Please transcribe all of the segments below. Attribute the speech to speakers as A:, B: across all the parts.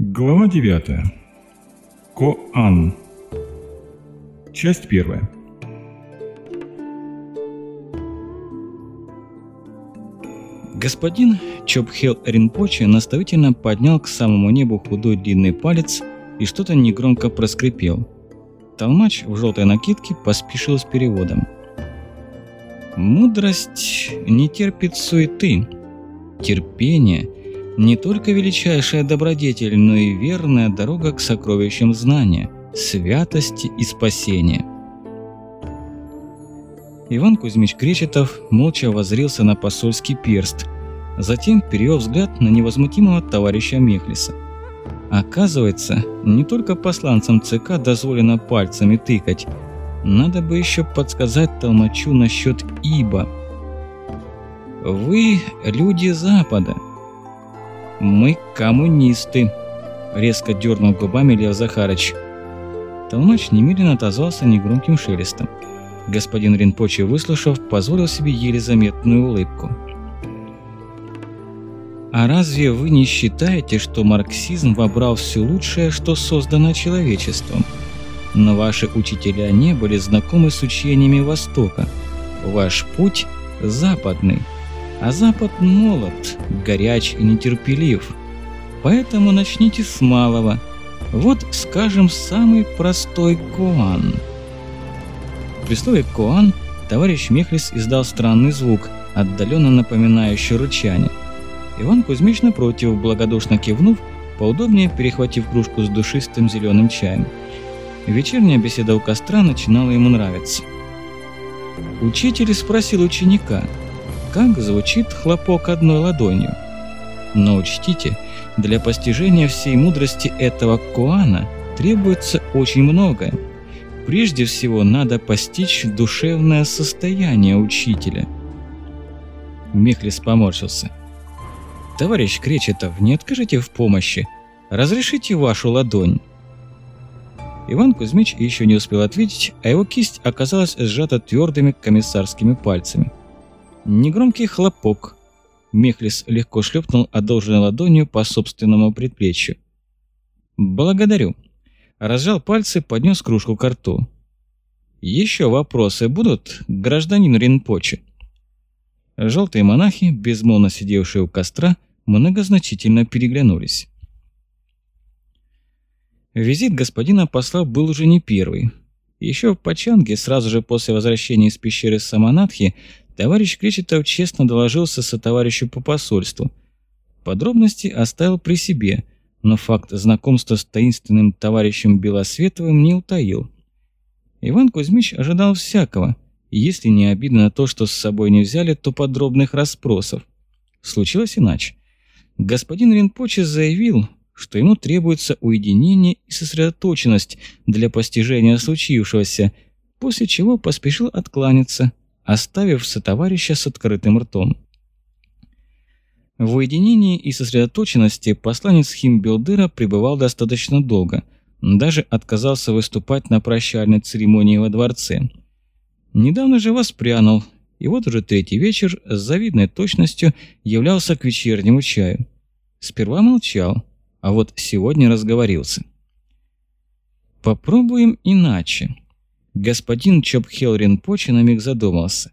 A: Глава 9. Коан. Часть 1.
B: Господин Чопхел Ринпоче наставительно поднял к самому небу худой длинный палец и что-то негромко проскрипел. Толмач в желтой накидке поспешил с переводом. «Мудрость не терпит суеты. Терпение – не только величайшая добродетель, но и верная дорога к сокровищам знания, святости и спасения». Иван Кузьмич Кречетов молча возрился на посольский перст, затем перевел взгляд на невозмутимого товарища Мехлиса. Оказывается, не только посланцам ЦК дозволено пальцами тыкать. Надо бы еще подсказать Толмачу насчет Иба. «Вы люди Запада». «Мы коммунисты», – резко дернул губами Лев Захарыч. Толмач немедленно отозвался негромким шелестом. Господин Ринпоче, выслушав, позволил себе еле заметную улыбку. А разве вы не считаете, что марксизм вобрал все лучшее, что создано человечеством? Но ваши учителя не были знакомы с учениями Востока. Ваш путь – западный. А Запад молод, горяч и нетерпелив. Поэтому начните с малого. Вот, скажем, самый простой Коан. При слове «Коан» товарищ Мехлис издал странный звук, отдаленно напоминающий рычание. Иван Кузьмич, напротив, благодушно кивнув, поудобнее перехватив кружку с душистым зеленым чаем. Вечерняя беседа у костра начинала ему нравиться. Учитель спросил ученика, как звучит хлопок одной ладонью. Но учтите, для постижения всей мудрости этого Куана требуется очень многое. Прежде всего, надо постичь душевное состояние учителя. Мехлис поморщился. «Товарищ Кречетов, не откажите в помощи. Разрешите вашу ладонь». Иван Кузьмич еще не успел ответить, а его кисть оказалась сжата твердыми комиссарскими пальцами. Негромкий хлопок. Мехлис легко шлепнул одолженной ладонью по собственному предплечью. «Благодарю». Разжал пальцы, поднес кружку к рту. «Еще вопросы будут, гражданин Ринпоче?» Желтые монахи, безмолвно сидевшие у костра, многозначительно переглянулись. Визит господина посла был уже не первый. Еще в Пачанге, сразу же после возвращения из пещеры Саманатхи, товарищ Кречетов честно доложился со товарищу по посольству. Подробности оставил при себе, но факт знакомства с таинственным товарищем Белосветовым не утаил. Иван Кузьмич ожидал всякого, и если не обидно то, что с собой не взяли, то подробных расспросов. Случилось иначе. Господин Ринпоче заявил, что ему требуется уединение и сосредоточенность для постижения случившегося, после чего поспешил откланяться, оставив сотоварища с открытым ртом. В уединении и сосредоточенности посланец Химбилдыра пребывал достаточно долго, даже отказался выступать на прощальной церемонии во дворце. Недавно же воспрянул и вот уже третий вечер с завидной точностью являлся к вечернему чаю. Сперва молчал, а вот сегодня разговорился. Попробуем иначе. Господин Чопхел Ринпоче на миг задумался.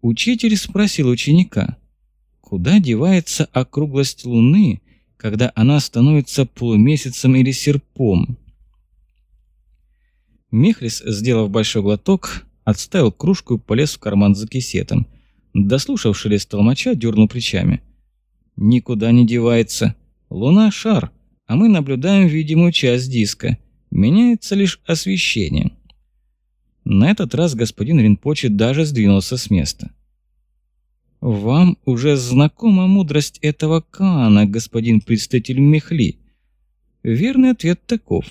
B: Учитель спросил ученика, куда девается округлость Луны, когда она становится полумесяцем или серпом? Мехлис, сделав большой глоток, Отставил кружку и полез в карман за кисетом. Дослушав шелест толмача, дернул плечами. «Никуда не девается. Луна – шар, а мы наблюдаем видимую часть диска. Меняется лишь освещение». На этот раз господин Ринпоче даже сдвинулся с места. «Вам уже знакома мудрость этого Каана, господин представитель Мехли?» Верный ответ таков.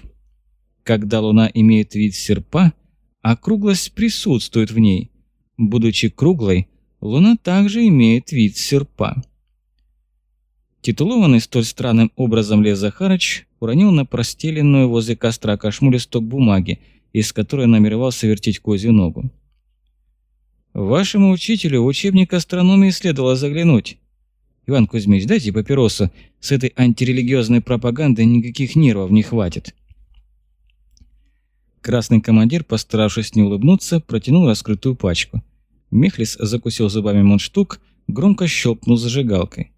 B: Когда Луна имеет вид серпа, округлость присутствует в ней. Будучи круглой, Луна также имеет вид серпа. Титулованный столь странным образом Лев Захарыч уронил на простеленную возле костра кошму листок бумаги, из которой намеревался вертеть козью ногу. «Вашему учителю в учебник астрономии следовало заглянуть. Иван Кузьмич, дайте папиросу. С этой антирелигиозной пропагандой никаких нервов не хватит. Красный командир, постаравшись не улыбнуться, протянул раскрытую пачку. Мехлис закусил зубами мундштук, громко щелкнул зажигалкой.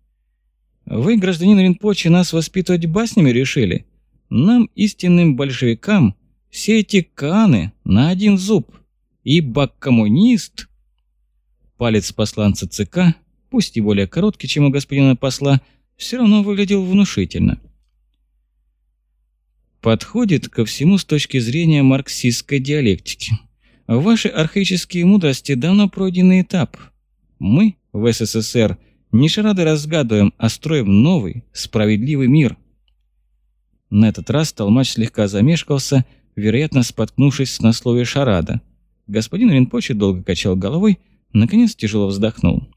B: «Вы, гражданин Ринпочи, нас воспитывать баснями решили? Нам, истинным большевикам, все эти каны на один зуб. Ибо коммунист...» Палец посланца ЦК, пусть и более короткий, чем у господина посла, все равно выглядел внушительно. Подходит ко всему с точки зрения марксистской диалектики. Ваши архаические мудрости давно пройденный этап. Мы в СССР не шарады разгадываем, а строим новый, справедливый мир. На этот раз Толмач слегка замешкался, вероятно, споткнувшись на слове «шарада». Господин Ринпоче долго качал головой, наконец тяжело вздохнул.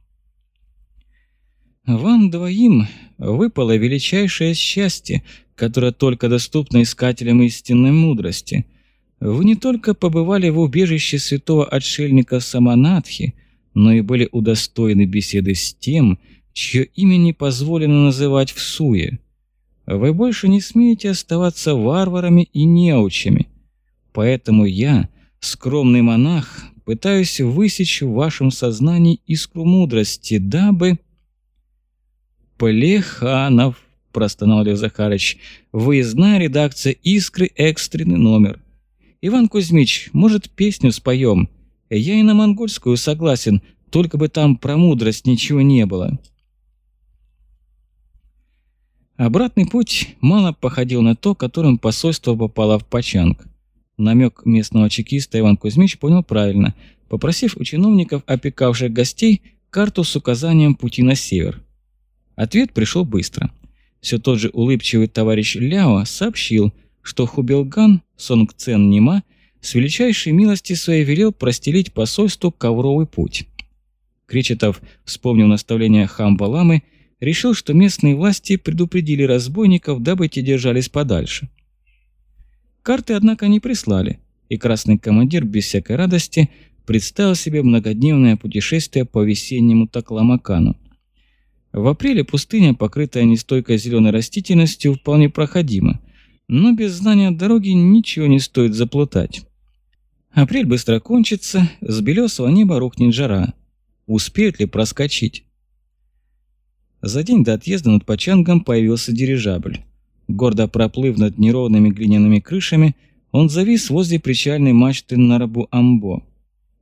B: «Вам двоим выпало величайшее счастье, которое только доступно искателям истинной мудрости – вы не только побывали в убежище святого отшельника Саманатхи, но и были удостоены беседы с тем, чье имя не позволено называть в суе. Вы больше не смеете оставаться варварами и неучами. Поэтому я, скромный монах, пытаюсь высечь в вашем сознании искру мудрости, дабы... «Плеханов», – простонал Лев Захарыч, – «выездная редакция «Искры» экстренный номер. Иван Кузьмич, может, песню споем? Я и на монгольскую согласен, только бы там про мудрость ничего не было». Обратный путь мало походил на то, которым посольство попало в Пачанг. Намек местного чекиста Иван Кузьмич понял правильно, попросив у чиновников, опекавших гостей, карту с указанием пути на север. Ответ пришел быстро. Все тот же улыбчивый товарищ Ляо сообщил – что Хубилган Сонгцен Нима с величайшей милости своей велел простелить посольству ковровый путь. Кречетов, вспомнив наставление Хамбаламы, решил, что местные власти предупредили разбойников, дабы те держались подальше. Карты, однако, не прислали, и красный командир без всякой радости представил себе многодневное путешествие по весеннему Такламакану. В апреле пустыня, покрытая нестойкой зеленой растительностью, вполне проходима, но без знания дороги ничего не стоит заплутать. Апрель быстро кончится, с белесого неба рухнет жара. Успеют ли проскочить? За день до отъезда над Пачангом появился дирижабль. Гордо проплыв над неровными глиняными крышами, он завис возле причальной мачты на рабу Амбо.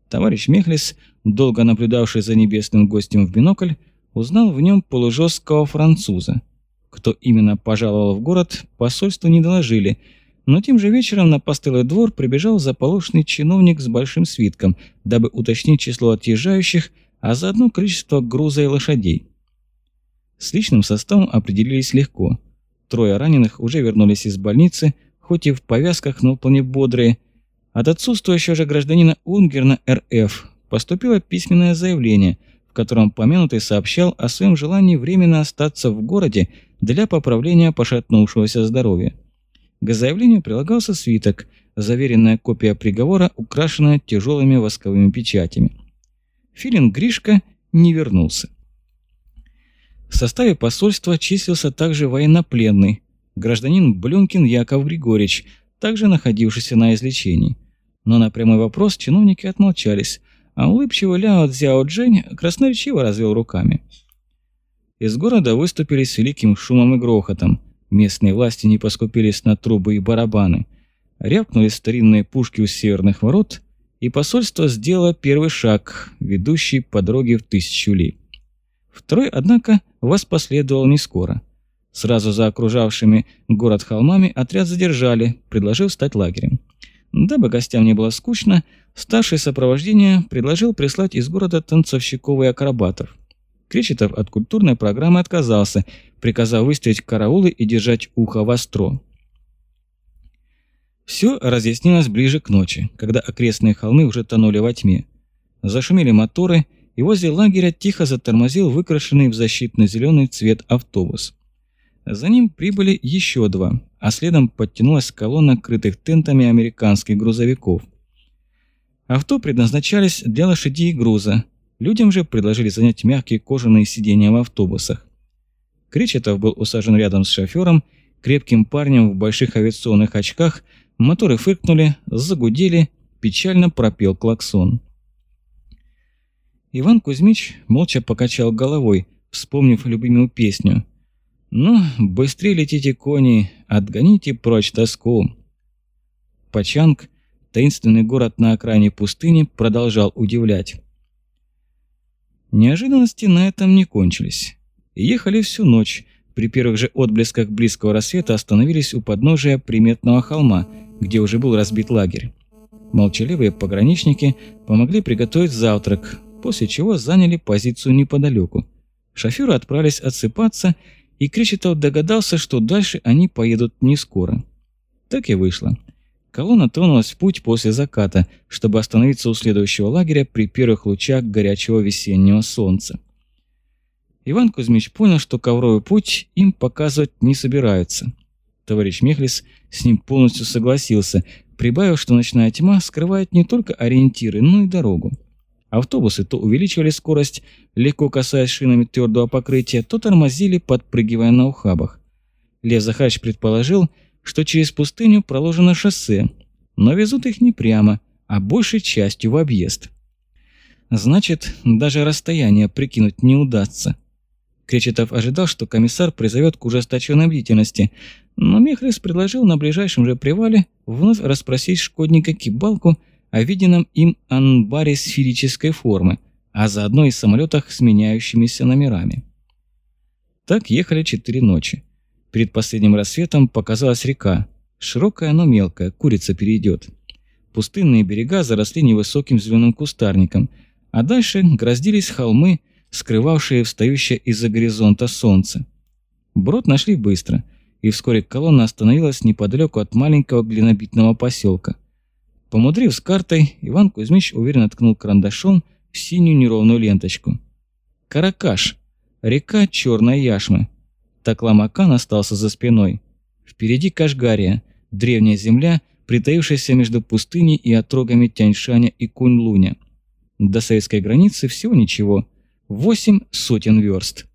B: Товарищ Мехлис, долго наблюдавший за небесным гостем в бинокль, узнал в нем полужесткого француза – кто именно пожаловал в город, посольству не доложили, но тем же вечером на постылый двор прибежал заполошный чиновник с большим свитком, дабы уточнить число отъезжающих, а заодно количество груза и лошадей. С личным составом определились легко. Трое раненых уже вернулись из больницы, хоть и в повязках, но вполне бодрые. От отсутствующего же гражданина Унгерна РФ поступило письменное заявление, в котором помянутый сообщал о своем желании временно остаться в городе для поправления пошатнувшегося здоровья. К заявлению прилагался свиток, заверенная копия приговора, украшенная тяжелыми восковыми печатями. Филин Гришка не вернулся. В составе посольства числился также военнопленный, гражданин Блюнкин Яков Григорьевич, также находившийся на излечении. Но на прямой вопрос чиновники отмолчались, а улыбчивый Ляо Цзяо Джень красноречиво развел руками. Из города выступили с великим шумом и грохотом. Местные власти не поскупились на трубы и барабаны. Рявкнули старинные пушки у северных ворот, и посольство сделало первый шаг, ведущий по дороге в тысячу ли. Второй, однако, воспоследовал не скоро. Сразу за окружавшими город холмами отряд задержали, предложив стать лагерем. Дабы гостям не было скучно, старший сопровождения предложил прислать из города танцовщиков и акробатов. Кречетов от культурной программы отказался, приказав выставить караулы и держать ухо востро. Все разъяснилось ближе к ночи, когда окрестные холмы уже тонули во тьме. Зашумели моторы, и возле лагеря тихо затормозил выкрашенный в защитно-зеленый цвет автобус. За ним прибыли еще два, а следом подтянулась колонна крытых тентами американских грузовиков. Авто предназначались для лошадей и груза, Людям же предложили занять мягкие кожаные сиденья в автобусах. Кречетов был усажен рядом с шофёром, крепким парнем в больших авиационных очках, моторы фыркнули, загудели, печально пропел клаксон. Иван Кузьмич молча покачал головой, вспомнив любимую песню. «Ну, быстрее летите, кони, отгоните прочь тоску». Пачанг, таинственный город на окраине пустыни, продолжал удивлять. Неожиданности на этом не кончились. Ехали всю ночь. При первых же отблесках близкого рассвета остановились у подножия приметного холма, где уже был разбит лагерь. Молчаливые пограничники помогли приготовить завтрак, после чего заняли позицию неподалеку. Шофёры отправились отсыпаться, и Кречетов догадался, что дальше они поедут не скоро. Так и вышло. Колонна тронулась в путь после заката, чтобы остановиться у следующего лагеря при первых лучах горячего весеннего солнца. Иван Кузьмич понял, что ковровый путь им показывать не собираются. Товарищ Мехлис с ним полностью согласился, прибавив, что ночная тьма скрывает не только ориентиры, но и дорогу. Автобусы то увеличивали скорость, легко касаясь шинами твердого покрытия, то тормозили, подпрыгивая на ухабах. Лев Захарович предположил, что через пустыню проложено шоссе, но везут их не прямо, а большей частью в объезд. Значит, даже расстояние прикинуть не удастся. Кречетов ожидал, что комиссар призовет к ужесточенной бдительности, но Мехлис предложил на ближайшем же привале вновь расспросить шкодника Кибалку о виденном им анбаре сферической формы, а заодно и самолетах с меняющимися номерами. Так ехали четыре ночи. Перед последним рассветом показалась река. Широкая, но мелкая, курица перейдет. Пустынные берега заросли невысоким зеленым кустарником, а дальше гроздились холмы, скрывавшие встающее из-за горизонта солнце. Брод нашли быстро, и вскоре колонна остановилась неподалеку от маленького глинобитного поселка. Помудрив с картой, Иван Кузьмич уверенно ткнул карандашом в синюю неровную ленточку. Каракаш. Река Черной Яшмы. Такламакан остался за спиной. Впереди Кашгария, древняя земля, притаившаяся между пустыней и отрогами Тяньшаня и Кунь-Луня. До советской границы всего ничего, восемь сотен верст.